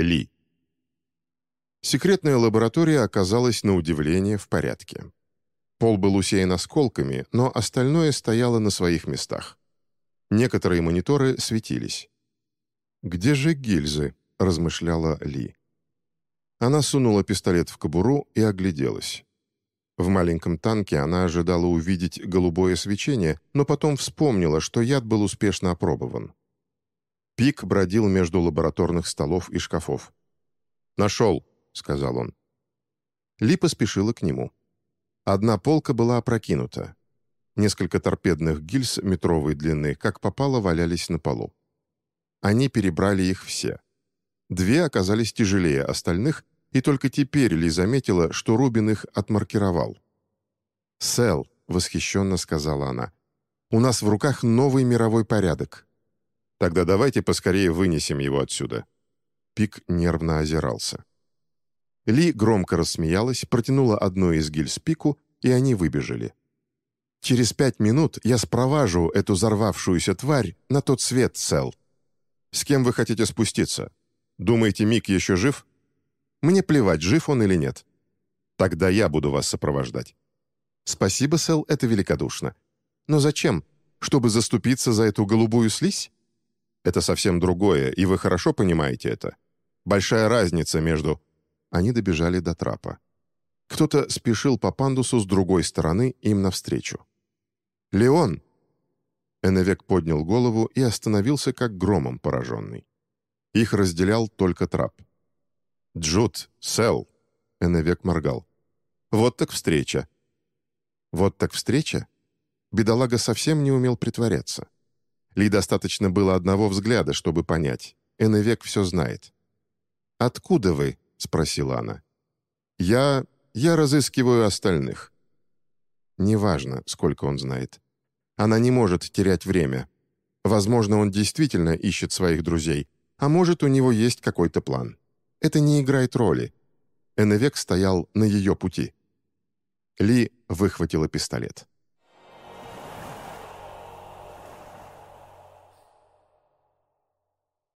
Ли. Секретная лаборатория оказалась на удивление в порядке. Пол был усеян осколками, но остальное стояло на своих местах. Некоторые мониторы светились. «Где же гильзы?» — размышляла Ли. Она сунула пистолет в кобуру и огляделась. В маленьком танке она ожидала увидеть голубое свечение, но потом вспомнила, что яд был успешно опробован. Пик бродил между лабораторных столов и шкафов. «Нашел», — сказал он. Ли поспешила к нему. Одна полка была опрокинута. Несколько торпедных гильз метровой длины, как попало, валялись на полу. Они перебрали их все. Две оказались тяжелее остальных, и только теперь Ли заметила, что Рубин их отмаркировал. «Сэл», — восхищенно сказала она, — «у нас в руках новый мировой порядок». «Тогда давайте поскорее вынесем его отсюда». Пик нервно озирался. Ли громко рассмеялась, протянула одну из гильз Пику, и они выбежали. «Через пять минут я спроважу эту взорвавшуюся тварь на тот свет, Сэл». «С кем вы хотите спуститься? Думаете, Мик еще жив?» Мне плевать, жив он или нет. Тогда я буду вас сопровождать». «Спасибо, Сэл, это великодушно. Но зачем? Чтобы заступиться за эту голубую слизь?» «Это совсем другое, и вы хорошо понимаете это. Большая разница между...» Они добежали до трапа. Кто-то спешил по пандусу с другой стороны им навстречу. «Леон!» Эннвек поднял голову и остановился как громом пораженный. Их разделял только трап. «Джуд, Сэл!» — Эннвек моргал. «Вот так встреча!» «Вот так встреча?» Бедолага совсем не умел притворяться. Ли достаточно было одного взгляда, чтобы понять. Эннвек все знает. «Откуда вы?» — спросила она. «Я... я разыскиваю остальных». Неважно, сколько он знает. Она не может терять время. Возможно, он действительно ищет своих друзей, а может, у него есть какой-то план. Это не играет роли. Эннвек стоял на ее пути. Ли выхватила пистолет.